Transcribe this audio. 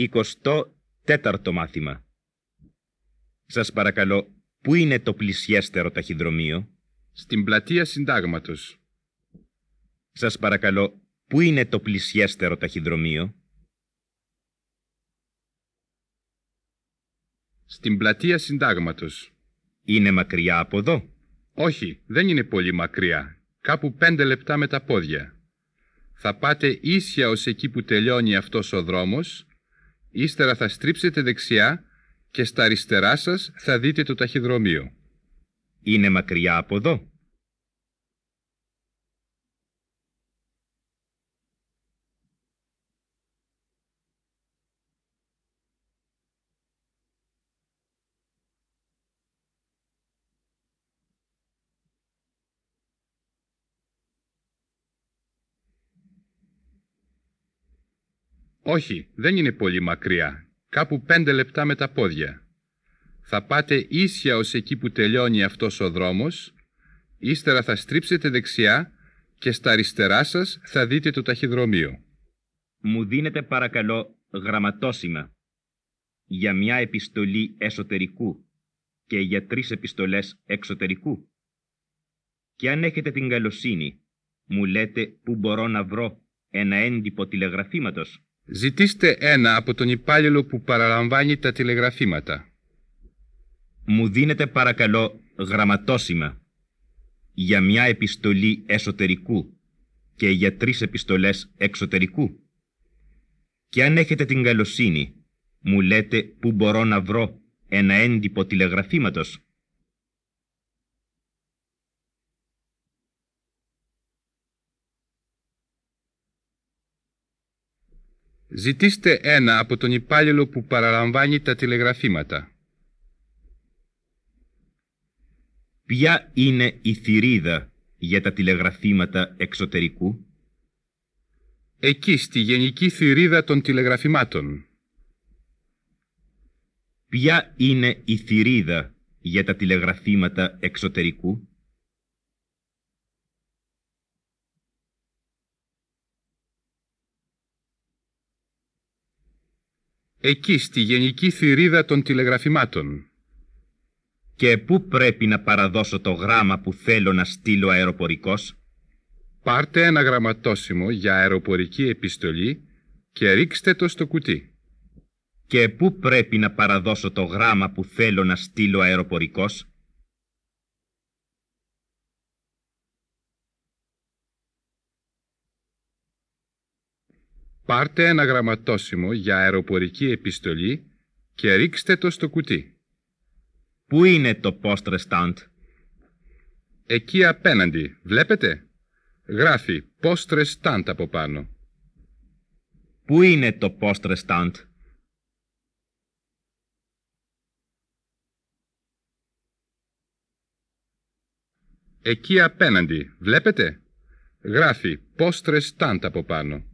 Εικοστό τέταρτο μάθημα. Σας παρακαλώ, πού είναι το πλησιέστερο ταχυδρομείο; Στην πλατεία συντάγματος. Σας παρακαλώ, πού είναι το πλησιέστερο ταχυδρομείο; Στην πλατεία συντάγματος. Είναι μακριά από εδώ; Όχι, δεν είναι πολύ μακριά. Κάπου πέντε λεπτά με τα πόδια. Θα πάτε ίσια ως εκεί που τελειώνει αυτός ο δρόμος, ύστερα θα στρίψετε δεξιά και στα αριστερά σας θα δείτε το ταχυδρομείο. Είναι μακριά από εδώ. Όχι, δεν είναι πολύ μακριά. Κάπου πέντε λεπτά με τα πόδια. Θα πάτε ίσια ως εκεί που τελειώνει αυτός ο δρόμος, ύστερα θα στρίψετε δεξιά και στα αριστερά σας θα δείτε το ταχυδρομείο. Μου δίνετε παρακαλώ γραμματόσημα για μια επιστολή εσωτερικού και για τρεις επιστολές εξωτερικού. Και αν έχετε την καλοσύνη, μου λέτε που μπορώ να βρω ένα έντυπο τηλεγραφήματος. Ζητήστε ένα από τον υπάλληλο που παραλαμβάνει τα τηλεγραφήματα. Μου δίνετε παρακαλώ γραμματόσημα για μια επιστολή εσωτερικού και για τρεις επιστολές εξωτερικού. Και αν έχετε την καλοσύνη, μου λέτε που μπορώ να βρω ένα έντυπο τηλεγραφήματος. Ζητήστε ένα από τον υπάλληλο που παραλαμβάνει τα τηλεγραφήματα. Ποια είναι η θηρίδα για τα τηλεγραφήματα εξωτερικού; Εκεί στη γενική θηρίδα των τηλεγραφημάτων. Ποια είναι η θηρίδα για τα τηλεγραφήματα εξωτερικού; Εκεί στη γενική θηρίδα των τηλεγραφημάτων. Και πού πρέπει να παραδώσω το γράμμα που θέλω να στείλω αεροπορικός; Πάρτε ένα γραμματόσημο για αεροπορική επιστολή και ρίξτε το στο κουτί. Και πού πρέπει να παραδώσω το γράμμα που θέλω να στείλω αεροπορικός; Πάρτε ένα γραμματόσημο για αεροπορική επιστολή και ρίξτε το στο κουτί. Πού είναι το post restant? Εκεί απέναντι, βλέπετε; Γράφει post restant από πάνω. Πού είναι το post restant? Εκεί απέναντι, βλέπετε; Γράφει post restant από πάνω.